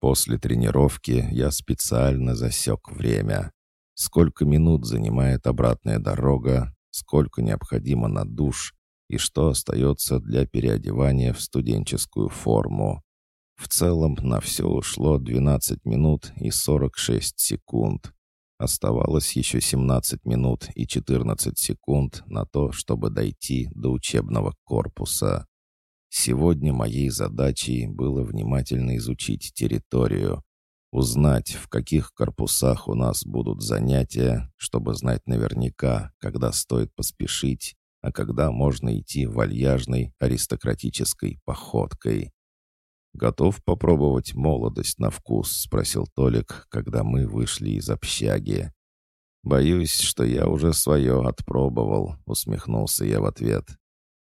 После тренировки я специально засек время. Сколько минут занимает обратная дорога, сколько необходимо на душ и что остается для переодевания в студенческую форму. В целом на все ушло 12 минут и 46 секунд. Оставалось еще 17 минут и 14 секунд на то, чтобы дойти до учебного корпуса. Сегодня моей задачей было внимательно изучить территорию, узнать, в каких корпусах у нас будут занятия, чтобы знать наверняка, когда стоит поспешить, а когда можно идти вальяжной аристократической походкой. «Готов попробовать молодость на вкус?» — спросил Толик, когда мы вышли из общаги. «Боюсь, что я уже свое отпробовал», — усмехнулся я в ответ.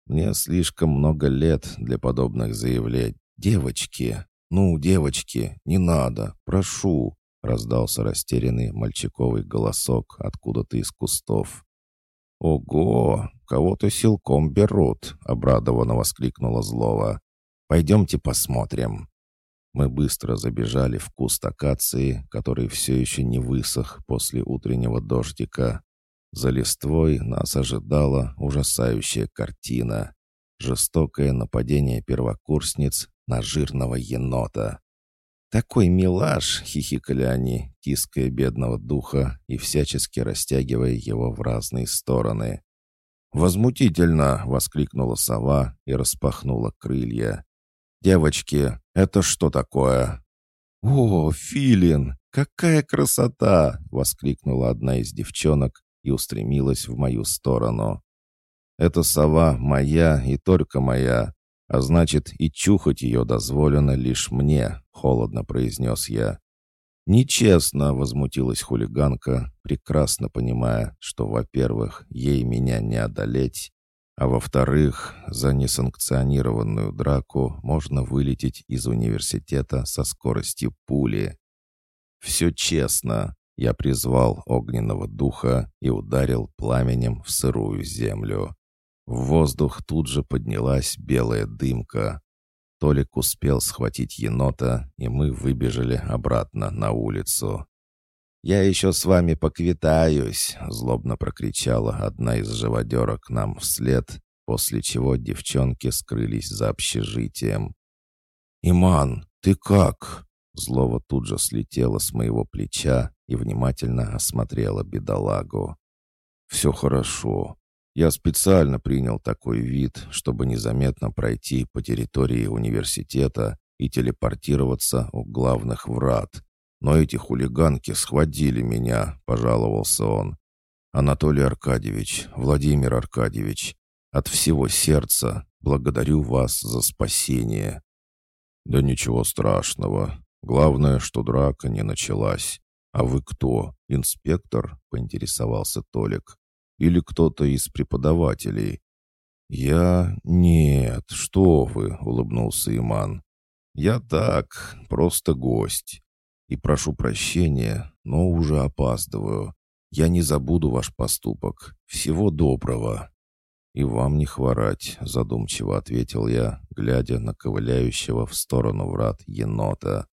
«Мне слишком много лет для подобных заявлений. Девочки, ну, девочки, не надо, прошу», — раздался растерянный мальчиковый голосок откуда-то из кустов. «Ого, кого-то силком берут», — обрадованно воскликнула Злова. Пойдемте посмотрим». Мы быстро забежали в куст акации, который все еще не высох после утреннего дождика. За листвой нас ожидала ужасающая картина. Жестокое нападение первокурсниц на жирного енота. «Такой милаш!» — хихикали они, тиская бедного духа и всячески растягивая его в разные стороны. «Возмутительно!» — воскликнула сова и распахнула крылья. «Девочки, это что такое?» «О, филин! Какая красота!» — воскликнула одна из девчонок и устремилась в мою сторону. «Эта сова моя и только моя, а значит, и чухать ее дозволено лишь мне», — холодно произнес я. «Нечестно!» — возмутилась хулиганка, прекрасно понимая, что, во-первых, ей меня не одолеть, а во-вторых, за несанкционированную драку можно вылететь из университета со скоростью пули. «Все честно», — я призвал огненного духа и ударил пламенем в сырую землю. В воздух тут же поднялась белая дымка. Толик успел схватить енота, и мы выбежали обратно на улицу. «Я еще с вами поквитаюсь!» — злобно прокричала одна из живодерок нам вслед, после чего девчонки скрылись за общежитием. «Иман, ты как?» Злова тут же слетела с моего плеча и внимательно осмотрела бедолагу. «Все хорошо. Я специально принял такой вид, чтобы незаметно пройти по территории университета и телепортироваться у главных врат, но эти хулиганки схватили меня», — пожаловался он. «Анатолий Аркадьевич, Владимир Аркадьевич, от всего сердца благодарю вас за спасение». «Да ничего страшного. Главное, что драка не началась. А вы кто? Инспектор?» — поинтересовался Толик. «Или кто-то из преподавателей?» «Я... Нет, что вы!» — улыбнулся Иман. «Я так, просто гость. И прошу прощения, но уже опаздываю. Я не забуду ваш поступок. Всего доброго». «И вам не хворать», — задумчиво ответил я, глядя на ковыляющего в сторону врат енота.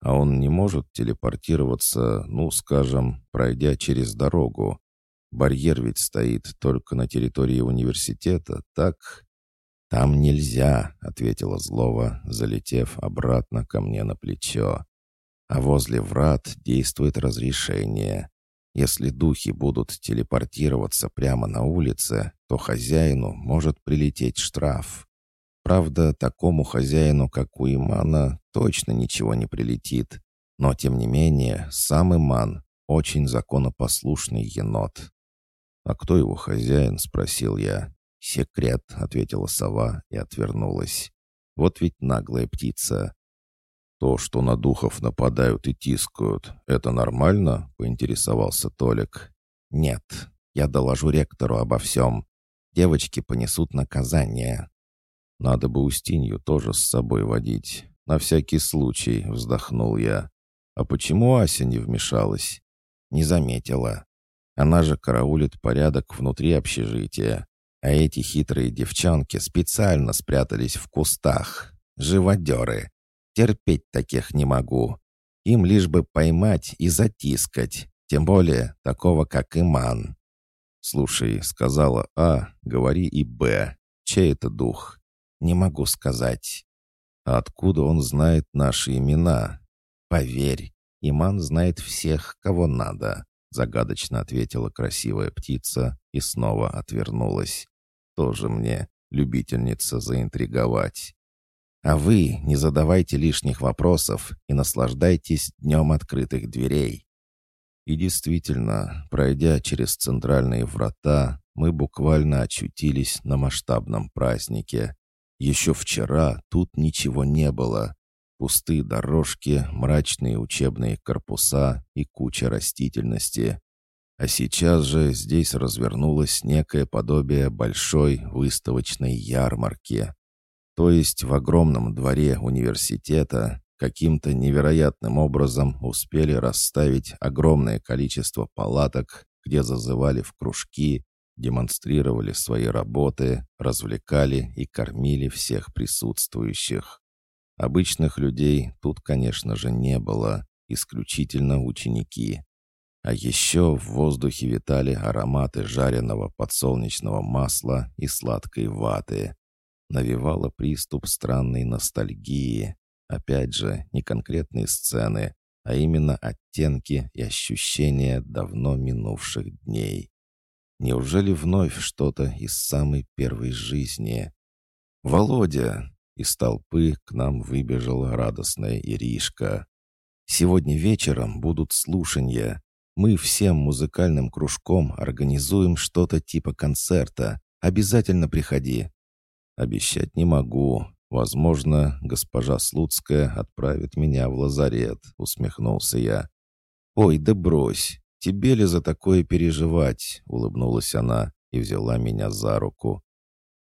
«А он не может телепортироваться, ну, скажем, пройдя через дорогу. Барьер ведь стоит только на территории университета, так?» «Там нельзя», — ответила Злова, залетев обратно ко мне на плечо а возле врат действует разрешение. Если духи будут телепортироваться прямо на улице, то хозяину может прилететь штраф. Правда, такому хозяину, как у Имана, точно ничего не прилетит. Но, тем не менее, сам Иман — очень законопослушный енот. «А кто его хозяин?» — спросил я. «Секрет», — ответила сова и отвернулась. «Вот ведь наглая птица. «То, что на духов нападают и тискают, это нормально?» — поинтересовался Толик. «Нет, я доложу ректору обо всем. Девочки понесут наказание». «Надо бы Устинью тоже с собой водить. На всякий случай», — вздохнул я. «А почему Ася не вмешалась?» «Не заметила. Она же караулит порядок внутри общежития. А эти хитрые девчонки специально спрятались в кустах. Живодеры. Терпеть таких не могу. Им лишь бы поймать и затискать, тем более такого, как Иман. «Слушай», — сказала А, — «говори и Б. Чей это дух?» «Не могу сказать». «А откуда он знает наши имена?» «Поверь, Иман знает всех, кого надо», — загадочно ответила красивая птица и снова отвернулась. «Тоже мне любительница заинтриговать». А вы не задавайте лишних вопросов и наслаждайтесь днем открытых дверей. И действительно, пройдя через центральные врата, мы буквально очутились на масштабном празднике. Еще вчера тут ничего не было. Пустые дорожки, мрачные учебные корпуса и куча растительности. А сейчас же здесь развернулось некое подобие большой выставочной ярмарки. То есть в огромном дворе университета каким-то невероятным образом успели расставить огромное количество палаток, где зазывали в кружки, демонстрировали свои работы, развлекали и кормили всех присутствующих. Обычных людей тут, конечно же, не было, исключительно ученики. А еще в воздухе витали ароматы жареного подсолнечного масла и сладкой ваты навевала приступ странной ностальгии. Опять же, не конкретные сцены, а именно оттенки и ощущения давно минувших дней. Неужели вновь что-то из самой первой жизни? «Володя!» Из толпы к нам выбежала радостная Иришка. «Сегодня вечером будут слушания. Мы всем музыкальным кружком организуем что-то типа концерта. Обязательно приходи. «Обещать не могу. Возможно, госпожа Слуцкая отправит меня в лазарет», — усмехнулся я. «Ой, да брось! Тебе ли за такое переживать?» — улыбнулась она и взяла меня за руку.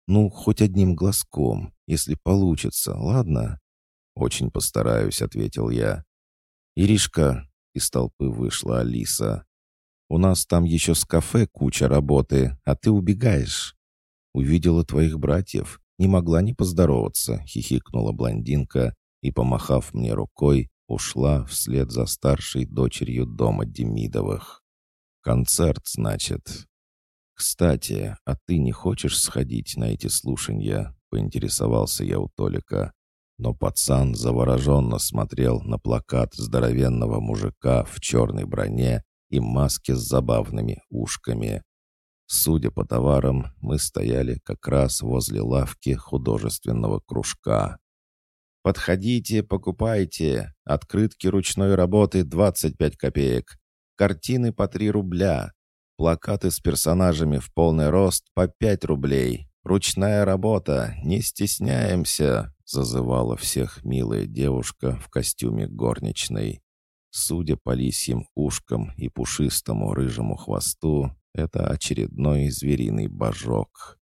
«Ну, хоть одним глазком, если получится, ладно?» «Очень постараюсь», — ответил я. «Иришка», — из толпы вышла Алиса, — «у нас там еще с кафе куча работы, а ты убегаешь». «Увидела твоих братьев не могла не поздороваться», — хихикнула блондинка и, помахав мне рукой, ушла вслед за старшей дочерью дома Демидовых. «Концерт, значит». «Кстати, а ты не хочешь сходить на эти слушания?» — поинтересовался я у Толика. Но пацан завороженно смотрел на плакат здоровенного мужика в черной броне и маске с забавными ушками. Судя по товарам, мы стояли как раз возле лавки художественного кружка. «Подходите, покупайте. Открытки ручной работы 25 копеек. Картины по 3 рубля. Плакаты с персонажами в полный рост по 5 рублей. Ручная работа, не стесняемся», — зазывала всех милая девушка в костюме горничной. Судя по лисьим ушкам и пушистому рыжему хвосту, это очередной звериный божок.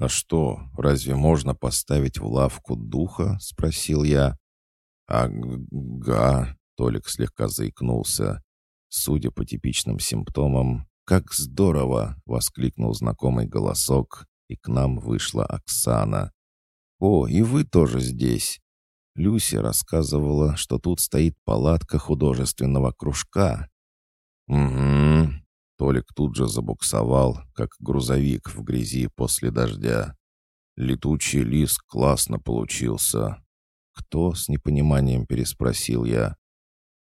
«А что, разве можно поставить в лавку духа?» — спросил я. «Ага», — Толик слегка заикнулся. Судя по типичным симптомам, «Как здорово!» — воскликнул знакомый голосок, и к нам вышла Оксана. «О, и вы тоже здесь!» Люси рассказывала, что тут стоит палатка художественного кружка. «Угу», Толик тут же забуксовал, как грузовик в грязи после дождя. Летучий лис классно получился. «Кто?» — с непониманием переспросил я.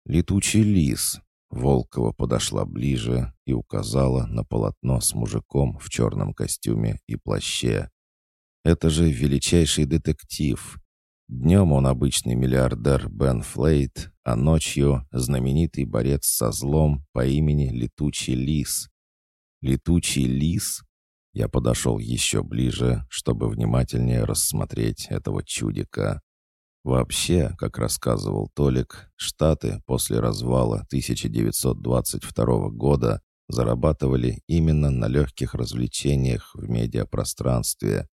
«Летучий лис». Волкова подошла ближе и указала на полотно с мужиком в черном костюме и плаще. «Это же величайший детектив. Днем он обычный миллиардер Бен Флейт, а ночью знаменитый борец со злом по имени Летучий Лис. Летучий Лис? Я подошел еще ближе, чтобы внимательнее рассмотреть этого чудика. Вообще, как рассказывал Толик, Штаты после развала 1922 года зарабатывали именно на легких развлечениях в медиапространстве,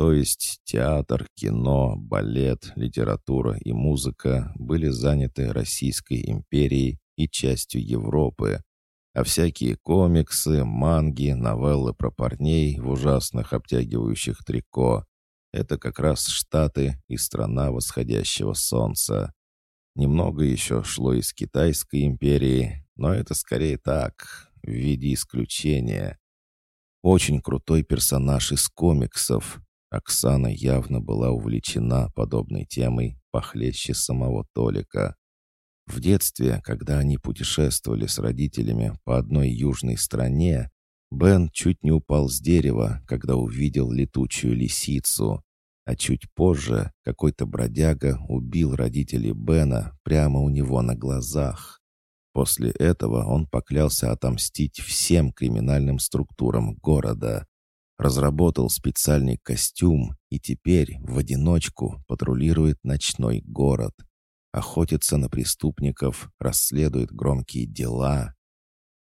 то есть театр, кино, балет, литература и музыка были заняты Российской империей и частью Европы, а всякие комиксы, манги, новеллы про парней в ужасных обтягивающих трико Это как раз Штаты и страна восходящего солнца. Немного еще шло из Китайской империи, но это скорее так, в виде исключения. Очень крутой персонаж из комиксов. Оксана явно была увлечена подобной темой похлеще самого Толика. В детстве, когда они путешествовали с родителями по одной южной стране, Бен чуть не упал с дерева, когда увидел летучую лисицу. А чуть позже какой-то бродяга убил родителей Бена прямо у него на глазах. После этого он поклялся отомстить всем криминальным структурам города. Разработал специальный костюм и теперь в одиночку патрулирует ночной город. Охотится на преступников, расследует громкие дела.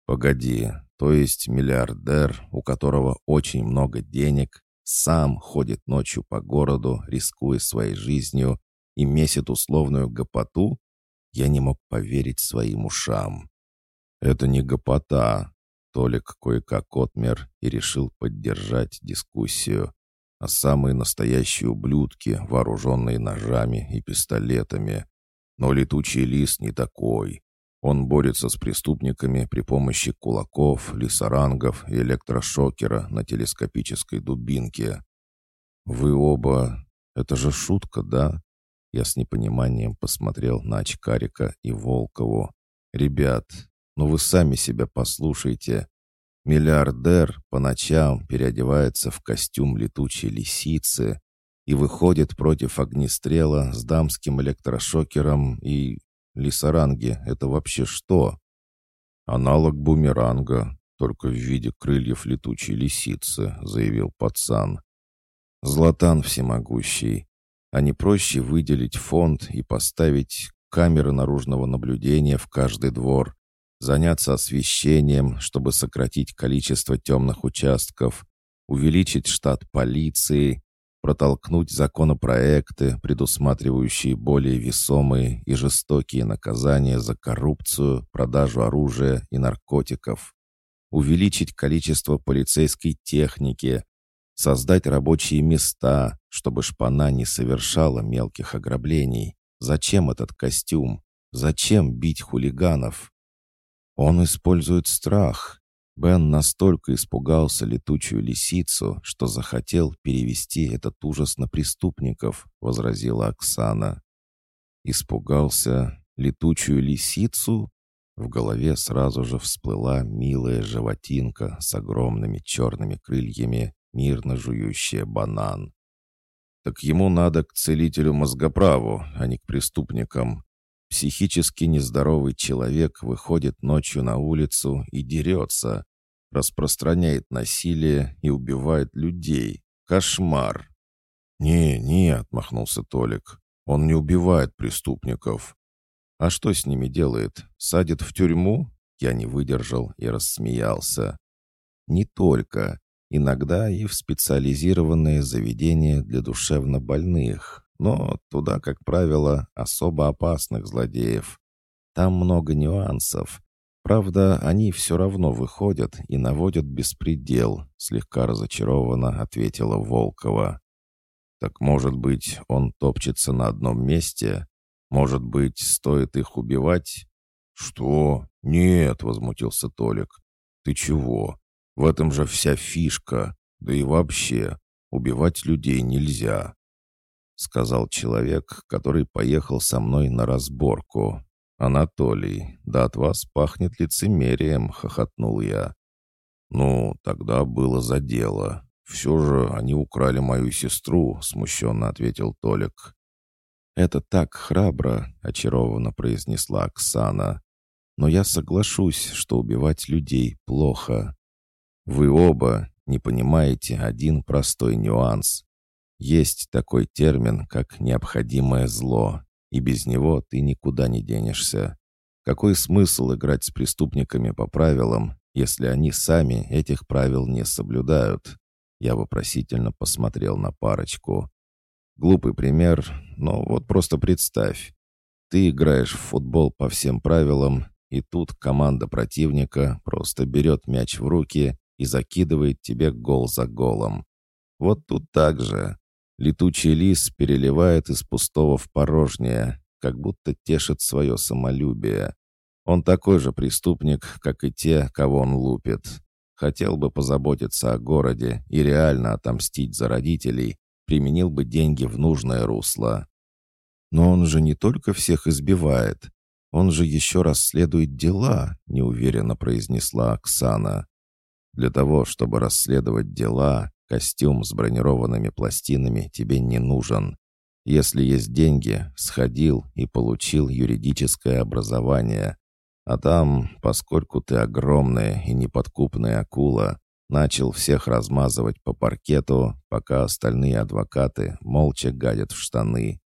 Погоди, то есть миллиардер, у которого очень много денег, сам ходит ночью по городу, рискуя своей жизнью, и месит условную гопоту? Я не мог поверить своим ушам. Это не гопота. Толик кое-как отмер и решил поддержать дискуссию. А самые настоящие ублюдки, вооруженные ножами и пистолетами. Но летучий лис не такой. Он борется с преступниками при помощи кулаков, лисорангов и электрошокера на телескопической дубинке. «Вы оба... Это же шутка, да?» Я с непониманием посмотрел на очкарика и Волкову. «Ребят, ну вы сами себя послушайте. Миллиардер по ночам переодевается в костюм летучей лисицы и выходит против огнестрела с дамским электрошокером и Лисаранги — это вообще что? Аналог бумеранга, только в виде крыльев летучей лисицы, заявил пацан. Златан всемогущий. А не проще выделить фонд и поставить камеры наружного наблюдения в каждый двор, заняться освещением, чтобы сократить количество темных участков, увеличить штат полиции, протолкнуть законопроекты, предусматривающие более весомые и жестокие наказания за коррупцию, продажу оружия и наркотиков, увеличить количество полицейской техники, создать рабочие места, чтобы шпана не совершала мелких ограблений. Зачем этот костюм? Зачем бить хулиганов? Он использует страх, Бен настолько испугался летучую лисицу, что захотел перевести этот ужас на преступников, возразила Оксана. Испугался летучую лисицу? В голове сразу же всплыла милая животинка с огромными черными крыльями, мирно жующая банан. Так ему надо к целителю мозгоправу, а не к преступникам. Психически нездоровый человек выходит ночью на улицу и дерется, распространяет насилие и убивает людей. Кошмар. «Не, не», — отмахнулся Толик, — «он не убивает преступников». «А что с ними делает? Садит в тюрьму?» Я не выдержал и рассмеялся. «Не только. Иногда и в специализированные заведения для душевнобольных но туда, как правило, особо опасных злодеев. Там много нюансов. Правда, они все равно выходят и наводят беспредел, слегка разочарованно ответила Волкова. Так может быть, он топчется на одном месте? Может быть, стоит их убивать? Что? Нет, возмутился Толик. Ты чего? В этом же вся фишка. Да и вообще, убивать людей нельзя. — сказал человек, который поехал со мной на разборку. «Анатолий, да от вас пахнет лицемерием», — хохотнул я. «Ну, тогда было за дело. Все же они украли мою сестру», — смущенно ответил Толик. «Это так храбро», — очарованно произнесла Оксана. «Но я соглашусь, что убивать людей плохо. Вы оба не понимаете один простой нюанс. Есть такой термин, как «необходимое зло», и без него ты никуда не денешься. Какой смысл играть с преступниками по правилам, если они сами этих правил не соблюдают? Я вопросительно посмотрел на парочку. Глупый пример, но вот просто представь. Ты играешь в футбол по всем правилам, и тут команда противника просто берет мяч в руки и закидывает тебе гол за голом. Вот тут так же. Летучий лис переливает из пустого в порожнее, как будто тешит свое самолюбие. Он такой же преступник, как и те, кого он лупит. Хотел бы позаботиться о городе и реально отомстить за родителей, применил бы деньги в нужное русло. Но он же не только всех избивает, он же еще расследует дела, неуверенно произнесла Оксана. Для того, чтобы расследовать дела, костюм с бронированными пластинами тебе не нужен. Если есть деньги, сходил и получил юридическое образование. А там, поскольку ты огромная и неподкупная акула, начал всех размазывать по паркету, пока остальные адвокаты молча гадят в штаны.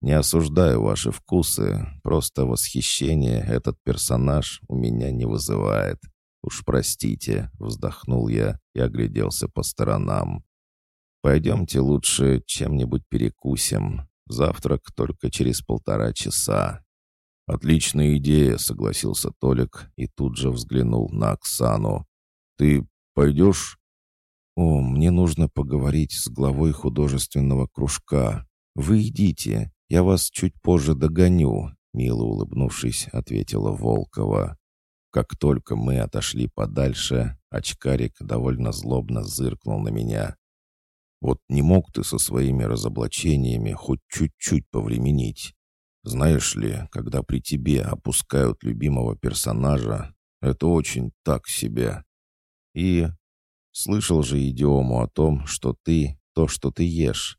Не осуждаю ваши вкусы, просто восхищение этот персонаж у меня не вызывает. «Уж простите», — вздохнул я и огляделся по сторонам. «Пойдемте лучше чем-нибудь перекусим. Завтрак только через полтора часа». «Отличная идея», — согласился Толик и тут же взглянул на Оксану. «Ты пойдешь?» «О, мне нужно поговорить с главой художественного кружка. Вы идите, я вас чуть позже догоню», — мило улыбнувшись, ответила Волкова. Как только мы отошли подальше, очкарик довольно злобно зыркнул на меня. «Вот не мог ты со своими разоблачениями хоть чуть-чуть повременить. Знаешь ли, когда при тебе опускают любимого персонажа, это очень так себе. И слышал же идиому о том, что ты — то, что ты ешь.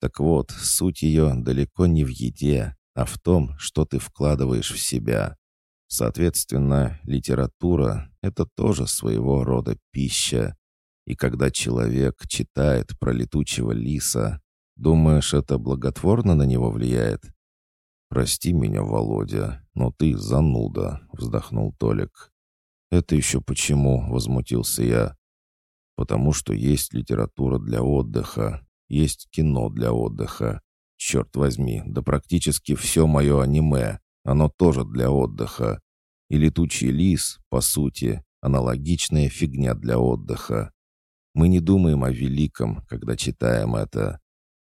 Так вот, суть ее далеко не в еде, а в том, что ты вкладываешь в себя. Соответственно, литература — это тоже своего рода пища. И когда человек читает про летучего лиса, думаешь, это благотворно на него влияет? «Прости меня, Володя, но ты зануда», — вздохнул Толик. «Это еще почему?» — возмутился я. «Потому что есть литература для отдыха, есть кино для отдыха. Черт возьми, да практически все мое аниме. Оно тоже для отдыха. И летучий лис, по сути, аналогичная фигня для отдыха. Мы не думаем о великом, когда читаем это.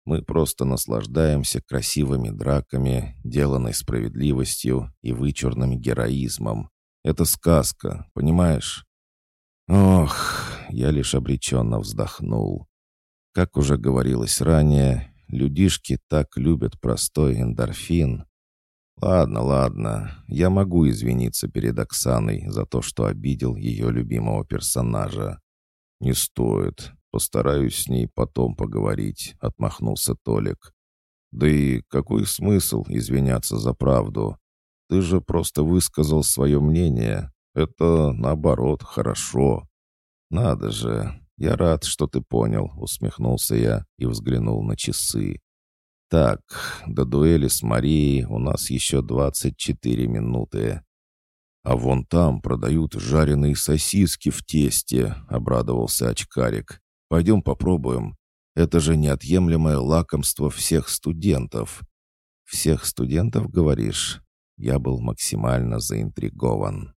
Мы просто наслаждаемся красивыми драками, деланной справедливостью и вычурным героизмом. Это сказка, понимаешь? Ох, я лишь обреченно вздохнул. Как уже говорилось ранее, людишки так любят простой эндорфин, «Ладно, ладно, я могу извиниться перед Оксаной за то, что обидел ее любимого персонажа». «Не стоит. Постараюсь с ней потом поговорить», — отмахнулся Толик. «Да и какой смысл извиняться за правду? Ты же просто высказал свое мнение. Это, наоборот, хорошо». «Надо же, я рад, что ты понял», — усмехнулся я и взглянул на часы. Так, до дуэли с Марией у нас еще 24 минуты. А вон там продают жареные сосиски в тесте, обрадовался очкарик. Пойдем попробуем. Это же неотъемлемое лакомство всех студентов. Всех студентов, говоришь? Я был максимально заинтригован.